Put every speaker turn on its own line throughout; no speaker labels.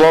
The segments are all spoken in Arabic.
صلى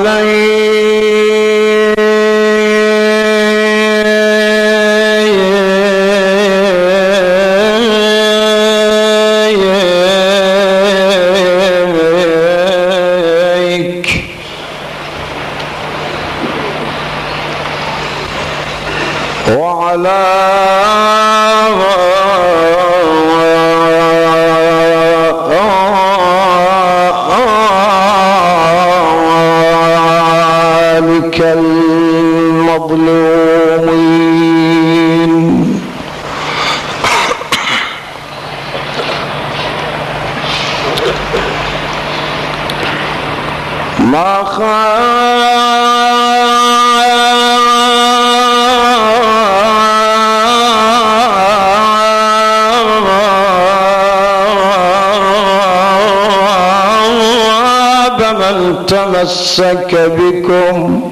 الله من تمسك بكم.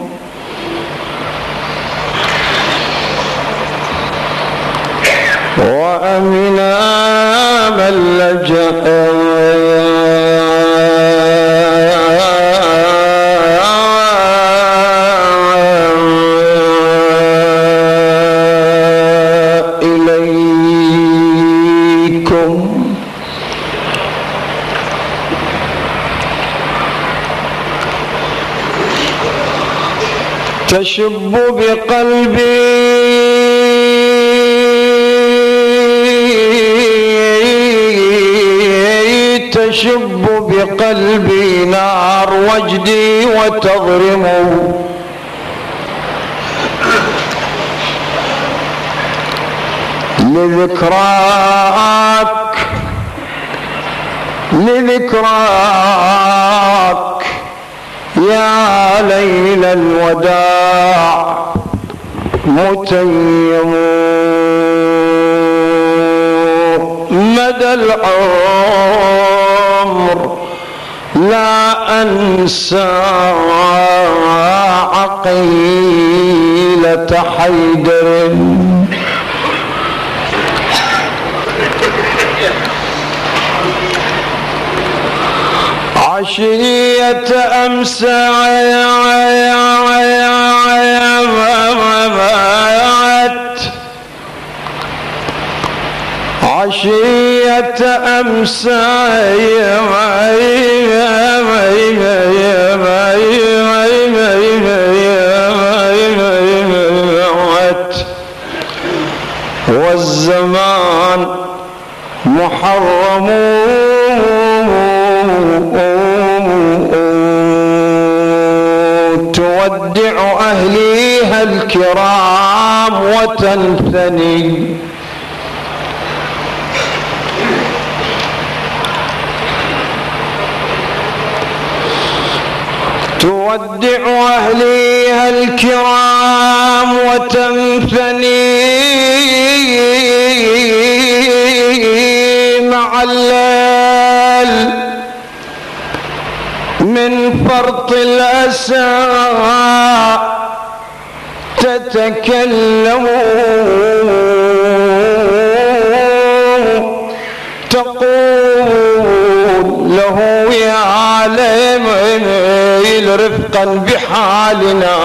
وأمنا من لجأ تشب بقلبي تشب بقلبي نار وجدي وتضرم لذكراك لذكراك يا ليل الوداع متيم. مدى العمر لا أنسى عقيلة حيدر. عشية أمس عشية أمس والزمان محرم تودع أهليها الكرام وتنثني. تودع أهليها الكرام وتنثني. فرط الأسى تتكلم. تقول له يا الليل رفقا بحالنا.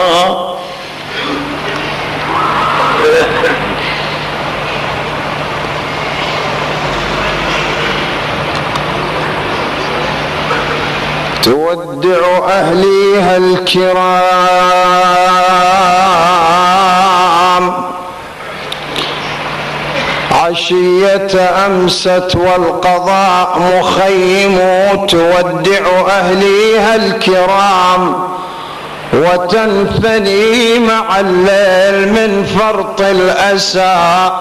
تودع أهليها الكرام. عشية أمست والقضاء مخيم تودع أهليها الكرام. وتنثني مع الليل من فرط الأسى.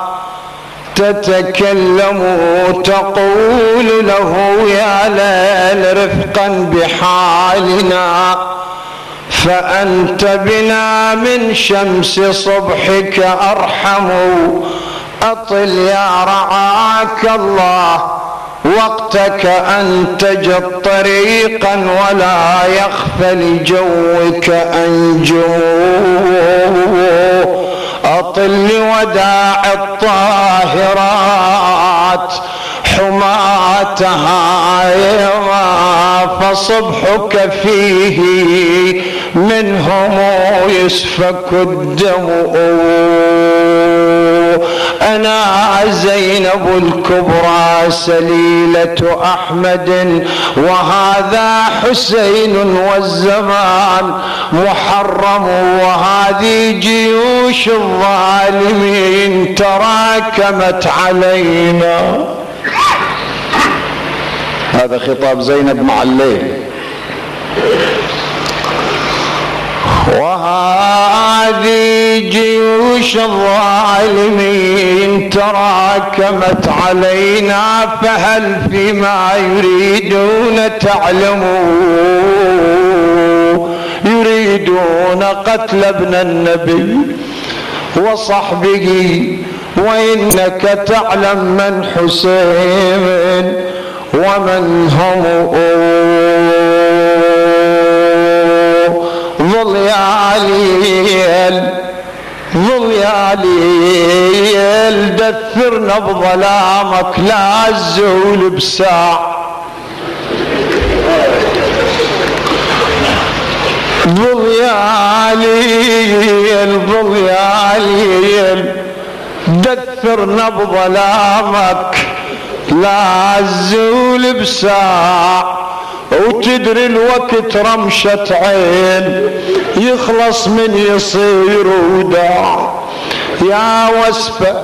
تتكلم تقول له يا ليل رفقا بحالنا فأنت بنا من شمس صبحك أرحم. أطل يا رعاك الله وقتك أنتج طريقا ولا يخفى لجوك أنجو أطل وداع الطاهرات. حماتها فصبحك فيه منهم يسفك الدم. أنا زينب الكبرى سليلة أحمد وهذا حسين والزمان محرم وهذه جيوش الظالمين تراكمت علينا. هذا خطاب زينب مع الليل. وهذه جيوش الظالمين تراكمت علينا فهل فيما يريدون تعلموا؟ يريدون قتل ابن النبي وصحبه وإنك تعلم من حسين. ومن هم ظل يا ليل ظل يا ليل دثرنا بظلامك لا الزول بساع ظل يا ليل ظل يا ليل دثرنا بظلامك لا الزول بساع وتدري الوقت رمشة عين يخلص من يصير وداع. يا وسفة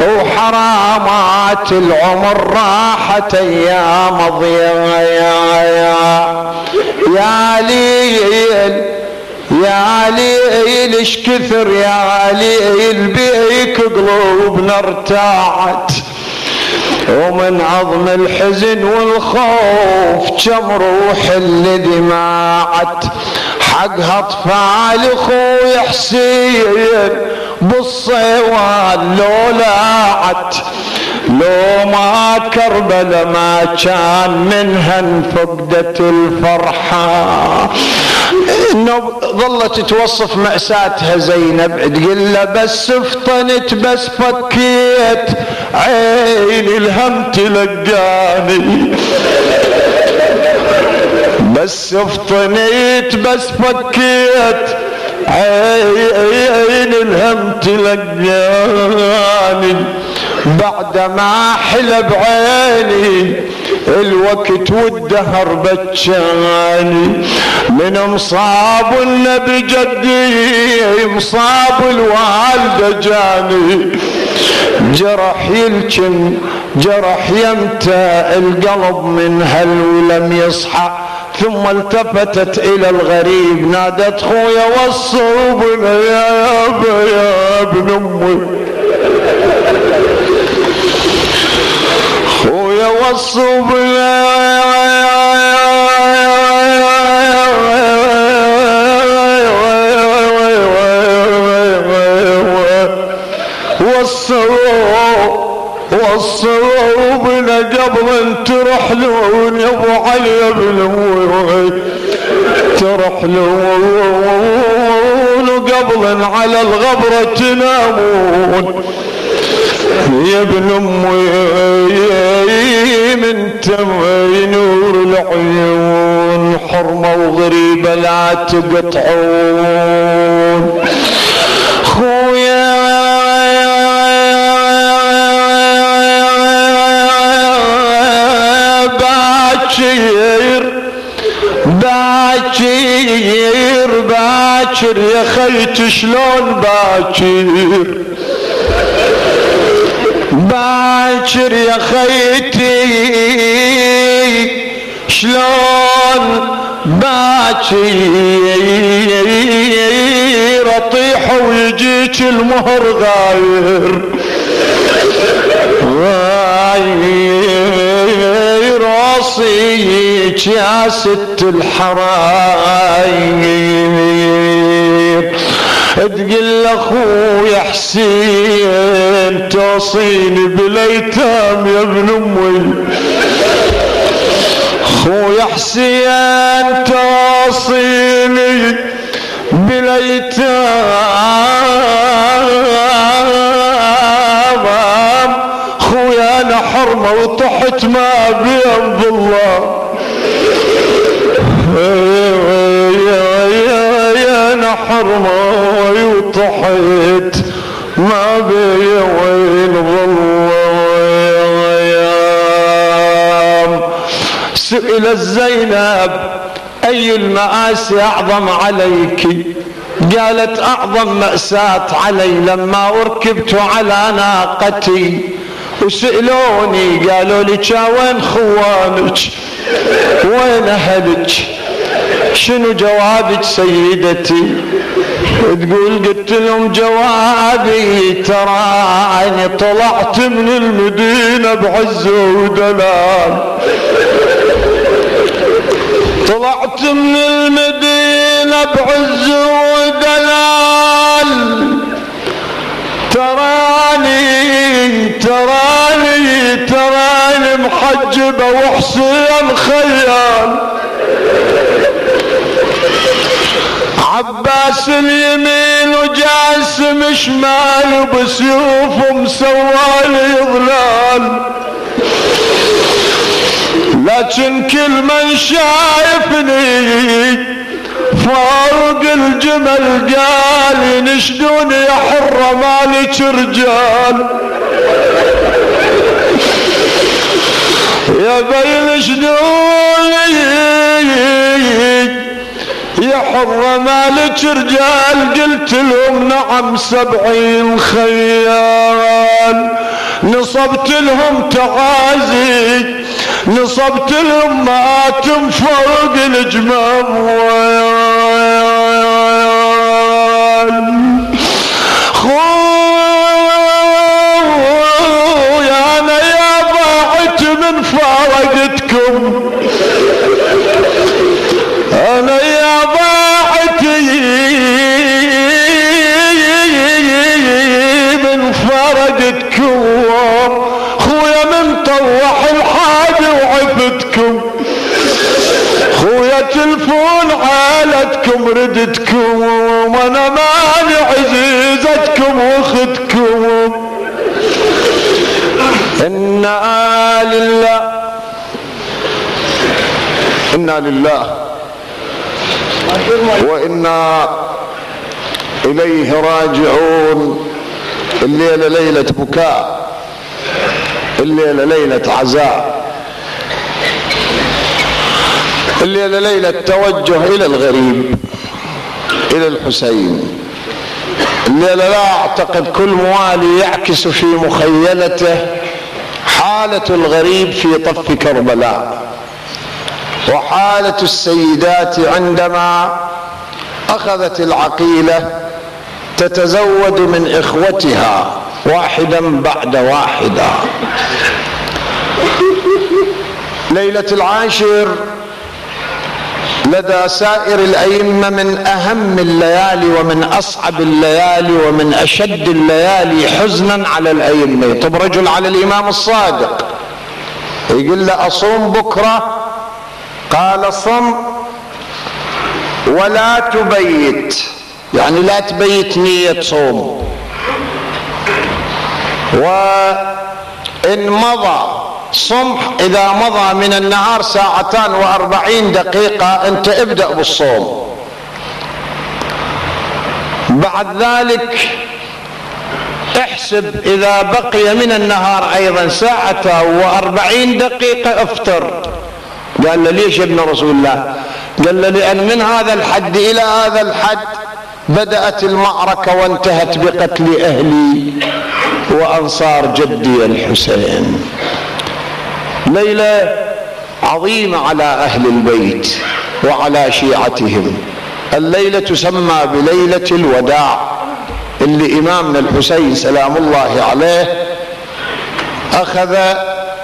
وحرامات العمر راحت أيام ضياء يا يا يا ليل يا ليل إيش كثر يا ليل بيك قلوبنا ارتاعت ومن عظم الحزن والخوف كم روح اللي دماعت حق أطفال أخوي حسين بالصيوان لو لاعت. لو ما كربل ما كان منها انفقدت الفرحة. ظلت توصف مأساتها زينب. تقول له بس فطنت بس فكيت. عيني الهم تلقاني بس فطنيت بس فكيت. عين الهم تلقاني بعد ما حل بعيني الوقت والدهر بتشاني من مصاب النبي جدي مصاب الوالدة جاني. جرح يلكم جرح يمتى القلب من هل ولم يصحى. ثم التفتت إلى الغريب نادت خويا بنا يا ابن أمي. خويا وصوا بنا قبل ترحلون يا ابو علي بن ترحلون قبل على الغبرة تنامون يا ابن امي من تم نور العيون حرمة وغريبة لا تقطعون خويا باكر باكر باكر يا خيت شلون باكر باكر يا خيتي شلون باكر؟ اطيح ويجيك المهر غاير. غاير يا ست الحراير. تقول لاخويا حسين توصيني بالأيتام يا ابن أمي. خويا حسين توصيني بالأيتام. خويا أنا حرمة وطحت ما بين الله. يا أنا حرمة. وطحت ما بي وين سئل الزينب أي المآسي أعظم عليك؟ قالت أعظم مأساة علي لما أركبت على ناقتي. وسألوني قالوا لي وين خوانك؟ وين أهلك؟ شنو جوابك سيدتي؟ تقول قلت لهم جوابي تراني طلعت من المدينة بعز ودلال. طلعت من المدينة بعز ودلال. تراني تراني تراني محجبة وحسين خيال. عباس اليمين وجاسم شمال وبسيوفهم سوالي ظلال لكن كل من شايفني فوق الجمل قال ينشدوني يا حرة مالك رجال. يا بين شدوني حرة مالك رجال قلت لهم نعم سبعين خيال. نصبت لهم تعازي نصبت لهم مآتم فوق الجمام خويا أنا يا ضاعت من فارقتكم تلفون عالتكم ردتكم وأنا ماني عزيزتكم وأختكم. إنا لله إنا لله وإنا إليه راجعون. الليلة ليلة بكاء الليلة ليلة عزاء. الليلة ليلة توجه إلى الغريب إلى الحسين. الليلة لا أعتقد كل موالي يعكس في مخيلته حالة الغريب في طف كربلاء. وحالة السيدات عندما أخذت العقيلة تتزود من إخوتها واحدا بعد واحدة ليلة العاشر لدى سائر الأئمة من أهم الليالي ومن أصعب الليالي ومن أشد الليالي حزنا على الأئمة. طب رجل على الإمام الصادق. يقول له أصوم بكرة؟ قال صم ولا تبيت. يعني لا تبيت نية صوم. وإن مضى صمح إذا مضى من النهار ساعتان وأربعين دقيقة أنت ابدأ بالصوم. بعد ذلك احسب إذا بقي من النهار أيضا ساعة وأربعين دقيقة افطر. قال له ليش يا ابن رسول الله؟ قال له لأن من هذا الحد إلى هذا الحد بدأت المعركة وانتهت بقتل أهلي وأنصار جدي الحسين. ليلة عظيمة على أهل البيت وعلى شيعتهم. الليلة تسمى بليلة الوداع اللي إمامنا الحسين سلام الله عليه أخذ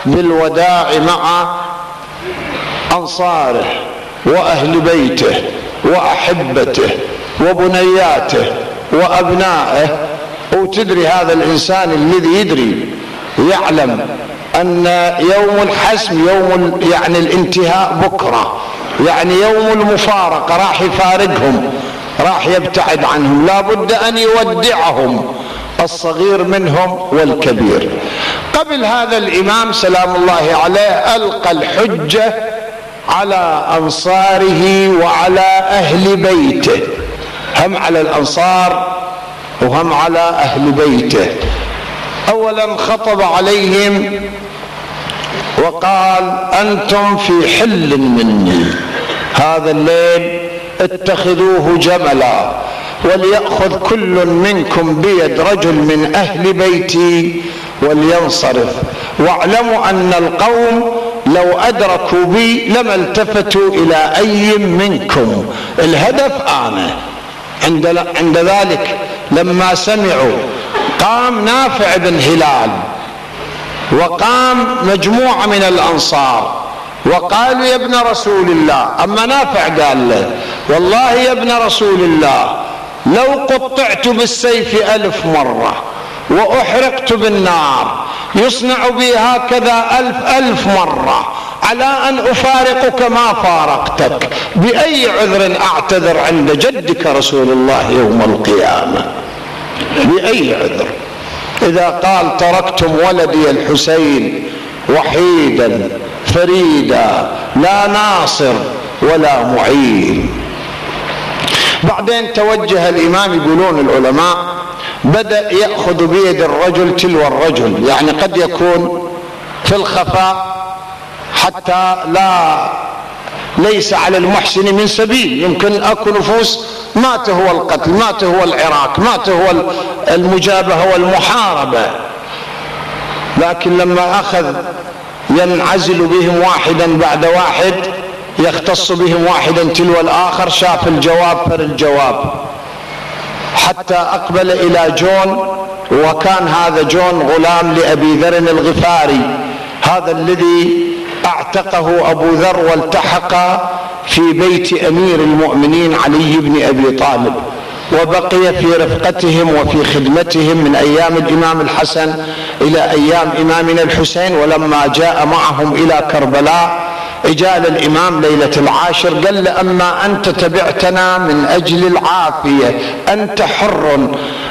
بالوداع مع أنصاره وأهل بيته وأحبته وبنياته وأبنائه. وتدري هذا الإنسان الذي يدري يعلم أن يوم الحسم يوم يعني الانتهاء بكرة. يعني يوم المفارقة راح يفارقهم راح يبتعد عنهم. لا بد أن يودعهم الصغير منهم والكبير. قبل هذا الإمام سلام الله عليه ألقى الحجة على أنصاره وعلى أهل بيته. هم على الأنصار وهم على أهل بيته. أولا خطب عليهم وقال أنتم في حل مني. هذا الليل اتخذوه جملا وليأخذ كل منكم بيد رجل من أهل بيتي ولينصرف. واعلموا أن القوم لو أدركوا بي لما التفتوا إلى أي منكم. الهدف أنا عند, عند ذلك لما سمعوا قام نافع بن هلال. وقام مجموعة من الأنصار وقالوا يا ابن رسول الله أما نافع قال له والله يا ابن رسول الله لو قطعت بالسيف ألف مرة وأحرقت بالنار يصنع بي هكذا ألف ألف مرة على أن أفارقك ما فارقتك بأي عذر أعتذر عند جدك رسول الله يوم القيامة؟ بأي عذر؟ إذا قال تركتم ولدي الحسين وحيدا فريدا لا ناصر ولا معين. بعدين توجه الإمام يقولون العلماء بدأ يأخذ بيد الرجل تلو الرجل يعني قد يكون في الخفاء حتى لا ليس على المحسن من سبيل يمكن أكو نفوس مات هو القتل مات هو العراق مات هو المجابهه والمحاربه لكن لما أخذ ينعزل بهم واحدا بعد واحد يختص بهم واحدا تلو الآخر شاف الجواب فر الجواب. حتى أقبل إلى جون وكان هذا جون غلام لأبي ذر الغفاري. هذا الذي أعتقه أبو ذر والتحق في بيت أمير المؤمنين علي بن أبي طالب وبقي في رفقتهم وفي خدمتهم من أيام الإمام الحسن إلى أيام إمامنا الحسين ولما جاء معهم إلى كربلاء اجال الإمام ليلة العاشر قال له أما أنت تبعتنا من أجل العافية أنت حر.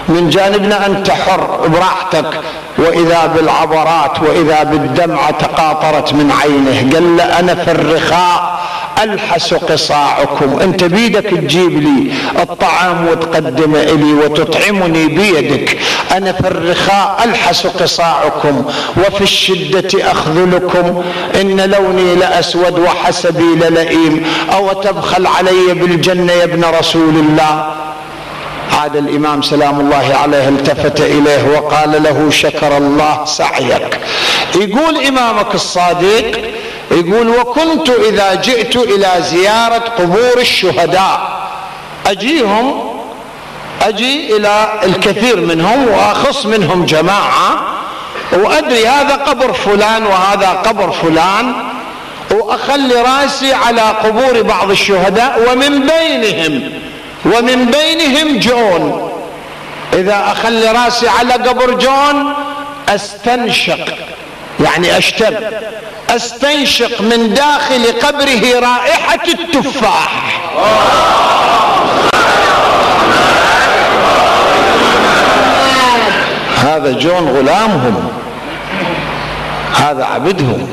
من جانبنا أنت حر براحتك. وإذا بالعبرات وإذا بالدمعة تقاطرت من عينه. قال له أنا في الرخاء. ألحس قصاعكم. أنت بيدك تجيب لي الطعام وتقدمه إلي وتطعمني بيدك. أنا في الرخاء ألحس قصاعكم وفي الشدة اخذلكم إن لوني لأسود وحسبي للئيم. أو تبخل علي بالجنة يا ابن رسول الله؟ عاد الإمام سلام الله عليه التفت إليه وقال له شكر الله سعيك. يقول إمامك الصادق يقول وكنت إذا جئت إلى زيارة قبور الشهداء. أجيهم أجي إلى الكثير منهم وأخص منهم جماعة وأدري هذا قبر فلان وهذا قبر فلان وأخلي رأسي على قبور بعض الشهداء ومن بينهم ومن بينهم جون. إذا أخلي رأسي على قبر جون أستنشق. يعني اشتب أستنشق من داخل قبره رائحة التفاح. هذا جون غلامهم. هذا عبدهم.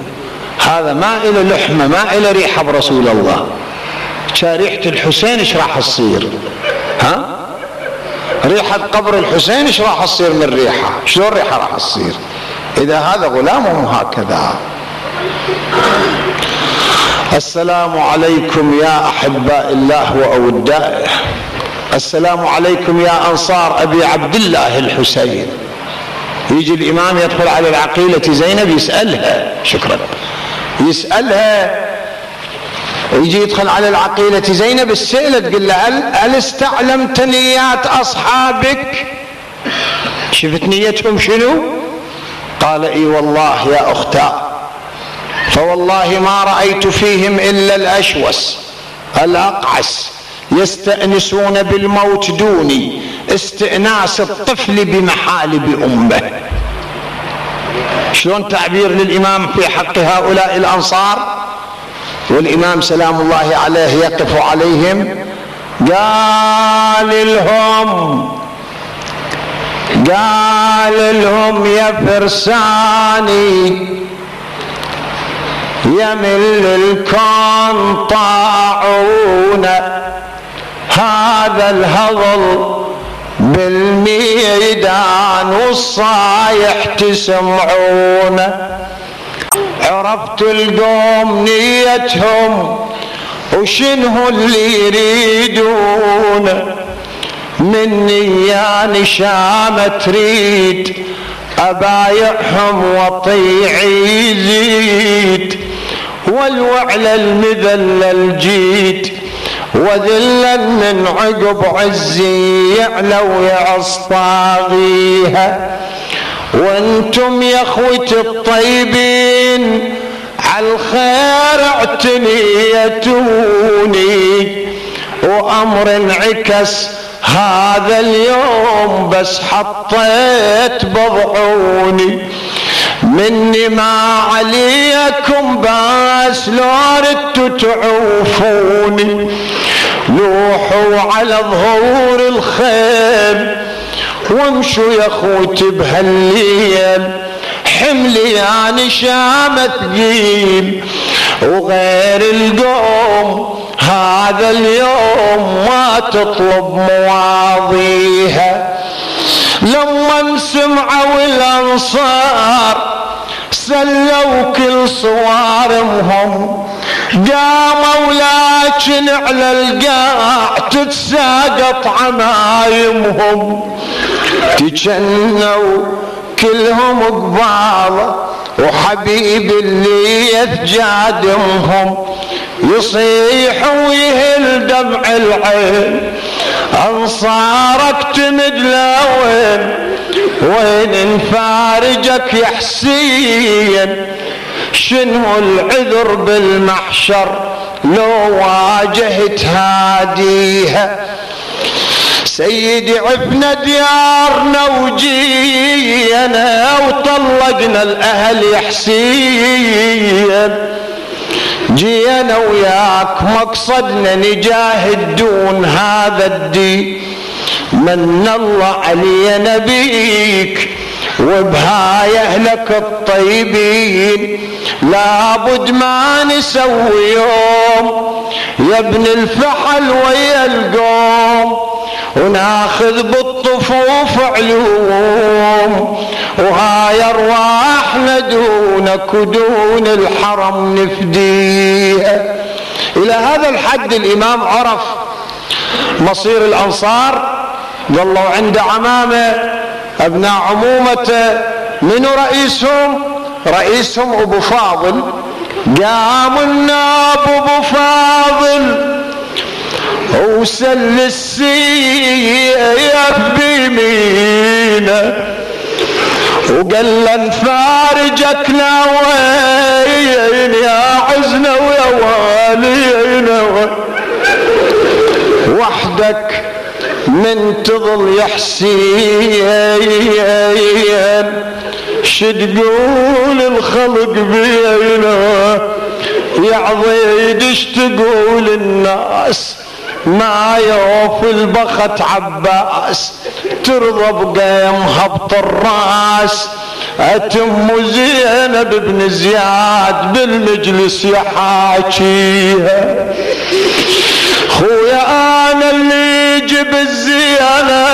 هذا ما إلى لحمة ما إلى ريحة برسول الله. ريحة الحسين إيش راح تصير؟ ها؟ ريحة قبر الحسين إيش راح تصير من ريحة؟ شلون ريحة راح تصير؟ إذا هذا غلامهم هكذا. السلام عليكم يا أحباء الله وأودائه. السلام عليكم يا أنصار أبي عبد الله الحسين. يجي الإمام يدخل على العقيلة زينب يسألها شكرا. يسألها يجي يدخل على العقيلة زينب السئلة تقول له هل استعلمت نيات أصحابك؟ شفت نيتهم شنو؟ قال إي والله يا أختا فوالله ما رأيت فيهم إلا الأشوس الأقعس يستأنسون بالموت دوني استئناس الطفل بمحالب أمه. شلون تعبير للإمام في حق هؤلاء الأنصار؟ والإمام سلام الله عليه يقف عليهم قال لهم قال لهم يا فرساني يمل الكون طاعون هذا الهضل بالميدان والصايح تسمعون. عرفت القوم نيتهم وشنه اللي يريدون. مني يا نشامة تريد أبايعهم وطيعي يزيد والوعل المذلل جيت وذلا من عقب عزي يعلو يعص طاغيها وأنتم يا أخوتي الطيبين عالخير اعتنيتوني. وأمر انعكس هذا اليوم بس حطيت بضعوني. مني ما عليكم بس لو ردتوا تعوفوني. لوحوا على ظهور الخيل وامشوا يا أخوتي بهالليل. حملي يا نشامة ثقيل وغير القوم هذا اليوم ما تطلب مواضيها لما سمعوا الانصار سلوا كل صوارمهم قاموا لكن على القاع تتساقط عمايمهم تجنوا كلهم قبالة وحبيب اللي يثجادمهم يصيح ويهل دمع العين. أنصارك تمد لوين وين نفارجك يا حسين شنو العذر بالمحشر؟ لو واجهت هاديها سيدي عفنا ديارنا وجينا وطلقنا الأهل يا حسين جينا وياك مقصدنا نجاهد دون هذا الدين. من الله علينا بيك وبهاي أهلك الطيبين. لابد ما نسوي يوم يا ابن الفحل ويا القوم. وناخذ بالطفوف علوم. وهاي أرواحنا دونك ودون الحرم نفديها إلى هذا الحد الإمام عرف مصير الأنصار ظلوا عند عمامة أبناء عمومته من رئيسهم؟ رئيسهم أبو فاضل. قام الناب أبو فاضل. وسل السيف بيمينه وقال له نفارجك ناوين يا عزنا ويا والينا وحدك من تظل يا حسين. شتقول الخلق بينا. يا عضيد تقول الناس؟ ما يوف البخت عباس ترضى بقيم هبط الراس اتم زينب بن زياد بالمجلس يحاكيها خويا أنا اللي يجيب الزينة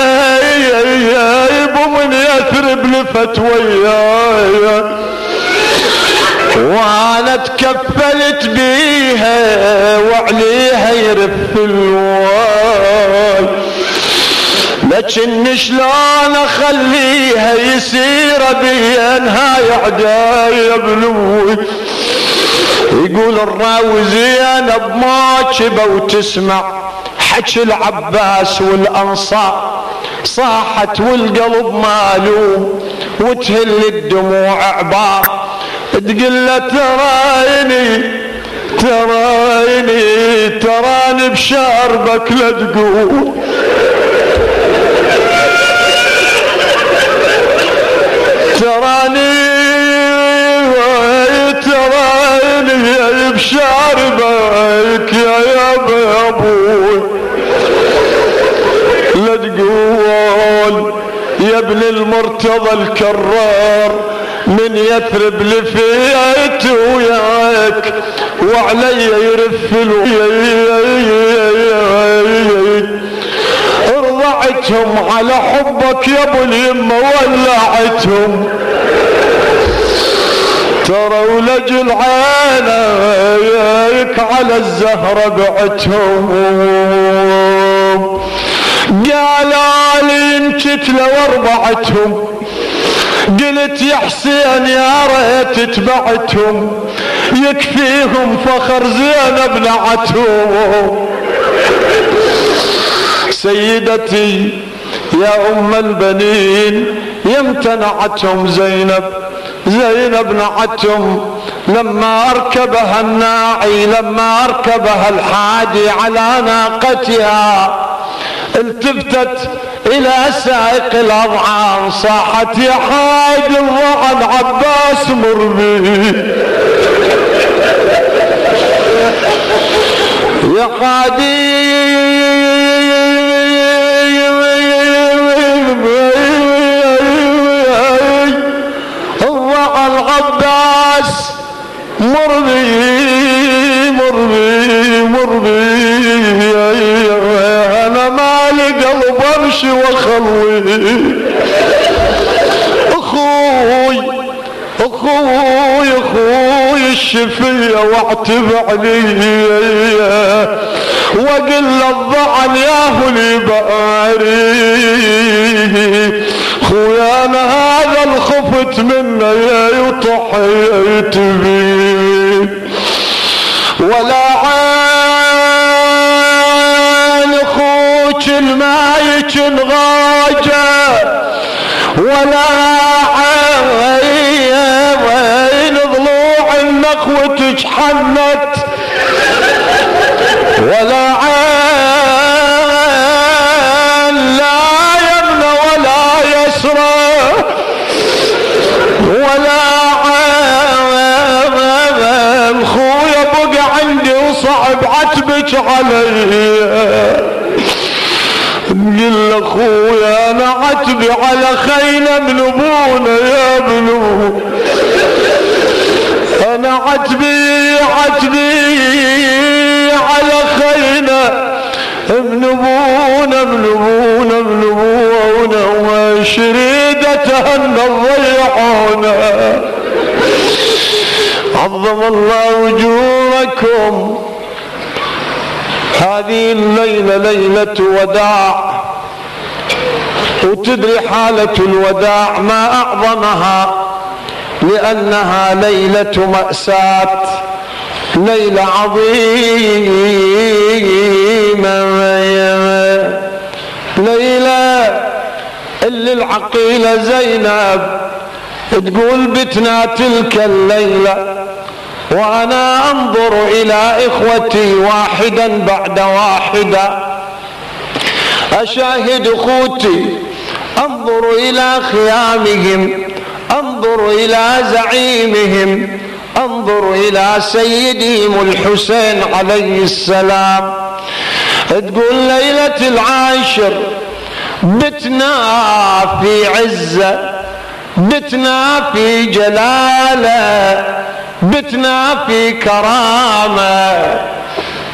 يبو من يثرب لفت وياي وأنا تكفلت بيها وعليها يرف الواي لكن شلون أخليها يسير بينها يا بلوي؟ يقول الراوي زينب ما كبا وتسمع. حكي العباس والأنصار صاحت والقلب مالوم وتهل الدموع عبار. تقول له ترايني تراني بشاربك لا تقول. تراني تراني بشاربك يا يا أبوي لا تقول يا ابن المرتضى الكرار. من يثرب لفيت وياك وعلي يرف رضعتهم على حبك يا أبو اليمه ولعتهم. ترى ولجل عينك على الزهرة بعتهم. قالوا لي انشت لو اربعتهم قلت يا حسين يا ريت تبعتهم يكفيهم فخر زينب نعتهم. سيدتي يا أم البنين يمتنعتهم زينب زينب نعتهم. لما أركبها الناعي لما أركبها الحادي على ناقتها التفتت إلى سائق الاضعان صاحت يا حاج الضعن عباس مربي يا قادي الضعن عباس مربي امشي واخلي أخوي أخوي أخوي الشفية واعتب علي واقل الضعن يا هلي باري خويا أنا هذا الخفت منه يا يطحيت بي. ولا غاجة ولا عين ضلوع النخوة حنت ولا عين لا يمنى ولا يسرى ولا عين خويا بقى عندي وصعب عتبك علي. أخويا أنا عتبي على خينا من ابونا يا ابنو. أنا عتبي عتبي على خينا من ابونا من ابونا من ابونا وشريدتها الضيعونا عظم الله وجوركم هذه الليلة ليلة وداع. وتدري حالة الوداع ما أعظمها لأنها ليلة مأساة ليلة عظيمة. ليلة اللي العقيلة زينب تقول بتنا تلك الليلة وأنا أنظر إلى إخوتي واحدا بعد واحدة. أشاهد أخوتي انظر إلى خيامهم انظر إلى زعيمهم انظر إلى سيدهم الحسين عليه السلام. تقول ليلة العاشر بتنا في عزة بتنا في جلالة بتنا في كرامة.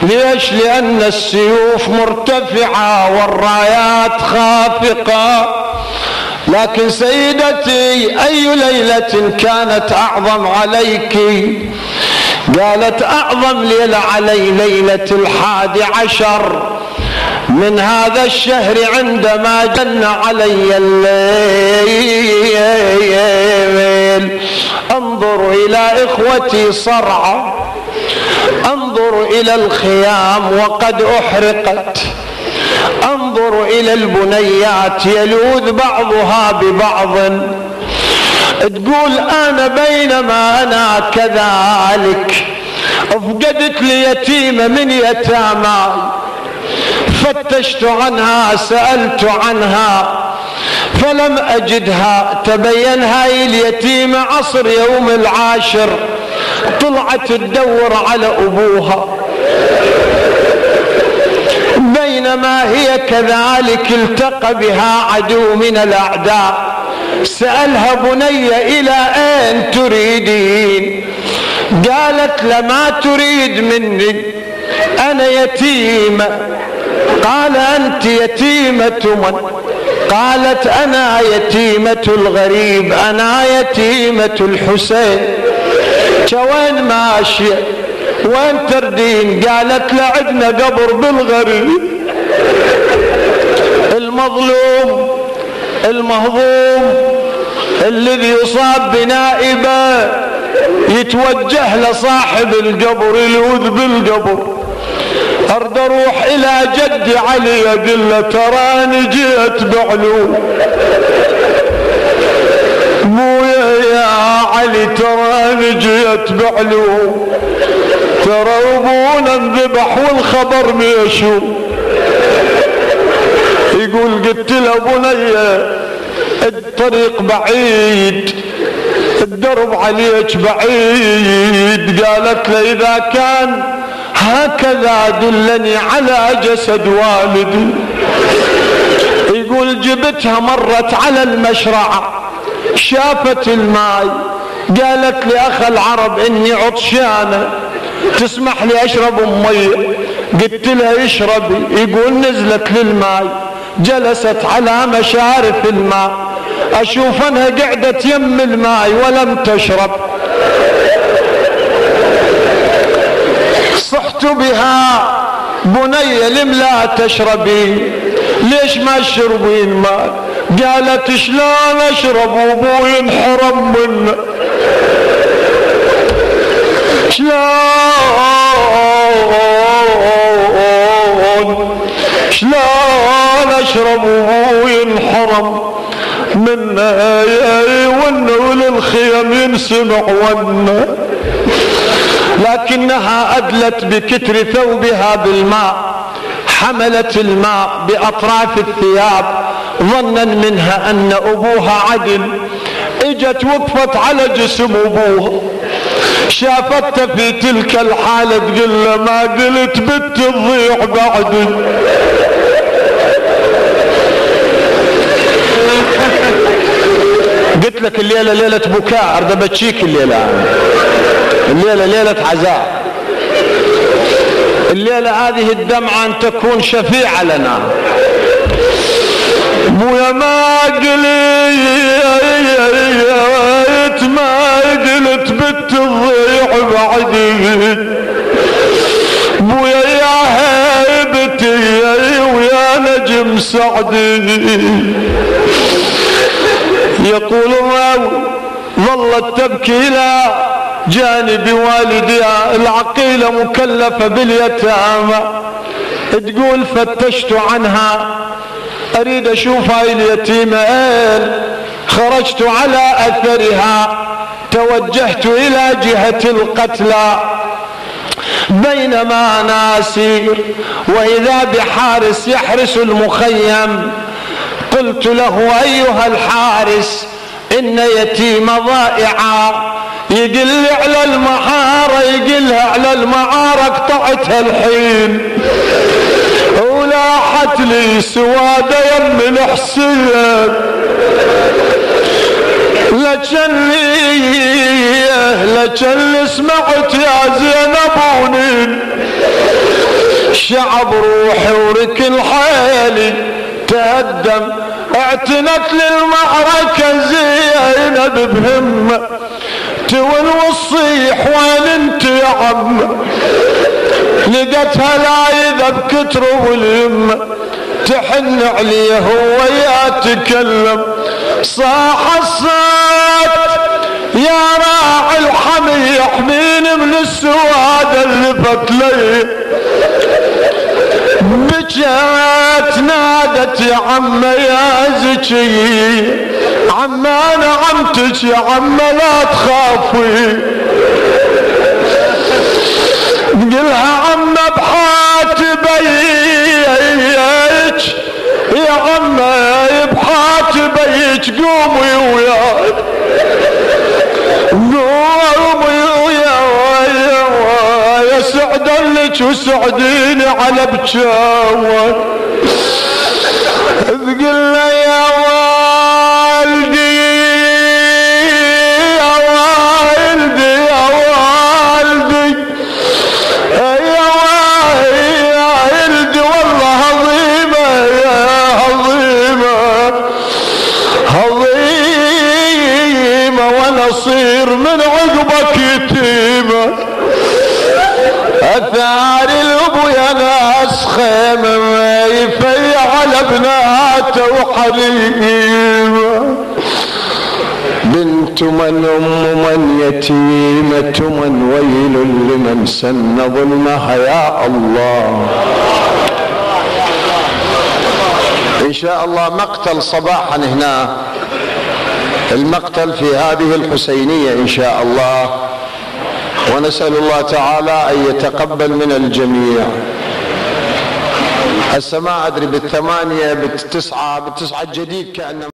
ليش؟ لأن السيوف مرتفعة والرايات خافقة. لكن سيدتي أي ليلة كانت أعظم عليك؟ قالت أعظم ليلة علي ليلة الحادي عشر. من هذا الشهر عندما جن علي الليل. انظر إلى إخوتي صرعى. انظر إلى الخيام وقد أحرقت. انظر إلى البنيات يلوذ بعضها ببعض. تقول أنا بينما أنا كذلك. أفقدت لي يتيمه من يتامى. فتشت عنها سألت عنها. فلم أجدها. تبين هاي اليتيمة عصر يوم العاشر. طلعت تدور على أبوها. بينما هي كذلك التقى بها عدو من الأعداء. سألها بني إلى أين تريدين؟ قالت لما تريد مني أنا يتيمة قال أنت يتيمة من؟ قالت أنا يتيمة الغريب أنا يتيمة الحسين. وين ماشية؟ وين تردين؟ قالت لعدنا قبر بالغريب المظلوم المهضوم الذي يصاب بنائبة يتوجه لصاحب القبر يلوذ بالقبر. ارد أروح إلى جدي علي أقول له تراني جيت بعلو مويا يا علي تراني جيت بعلو ترى ابونا انذبح والخبر ميشو. يقول قلت له بني الطريق بعيد الدرب عليك بعيد. قالت له إذا كان هكذا دلني على جسد والدي. يقول جبتها مرت على المشرعة شافت الماي. قالت لي العرب إني عطشانة. تسمح لي أشرب مية قلت لها اشربي. يقول نزلت للماي. جلست على مشارف الماء. أشوف أنها قعدت يم الماي ولم تشرب. صحت بها. بني لم لا تشربين ليش ما تشربين ماء؟ قالت شلون أشرب وأبوي انحرم منه؟ شلون؟ شلون أشرب وأبوي انحرم منه وانه للخيم ينسمع ونه؟ لكنها أدلت بكتر ثوبها بالماء حملت الماء بأطراف الثياب ظنا منها أن أبوها عدل إجت وقفت على جسم أبوها. شافته في تلك الحالة تقول له ما قلت بنت تضيع بعدي قلت لك الليلة ليلة بكاء أرد بتشيك الليلة. الليلة ليلة عزاء. الليلة هذه الدمعة أن تكون شفيعة لنا. بويا ما قلت ما قلت بنت تضيع بعدي. بويا يا هيبتي ويا نجم سعدي. يقول ظلت تبكي لا جانب والدها العقيلة مكلفة باليتامى. تقول فتشت عنها اريد أشوف هاي اليتيمة اين خرجت على أثرها توجهت إلى جهة القتلى. بينما أنا اسير وإذا بحارس يحرس المخيم قلت له أيها الحارس إن يتيم ضائعا. يقل لي على المحارة يقلها على المعارة قطعتها الحين. ولاحت لي سوادة يم الحسين لجنية لجن سمعت يا زينب ونين. شعب روحي وركن حيلي تهدم. اعتنت للمعركة زينب بهمة تون وصيح وين انت يا عم؟ لقتها لايذة بكتر واليمة تحن عليه ويا تكلم. صاح الصوت يا راعي الحمي يحميني من السواد اللي فتلي بجات نادت يا عم يا زكي. عم أنا عمتك يا عم لا تخافي. قلها يا عم بحاتبيك قومي وياي. قومي وياي. يا سعد لك وسعديني على بجاوك تقول ما يفيع بناته وحريمه بنت من أم من يتيمة من ويل لمن سن ظلمها يا الله. إن شاء الله مقتل صباحا هنا. المقتل في هذه الحسينية إن شاء الله. ونسأل الله تعالى أن يتقبل من الجميع. هسه ما أدري بالثمانية بالتسعة بالتسعة الجديد كأنه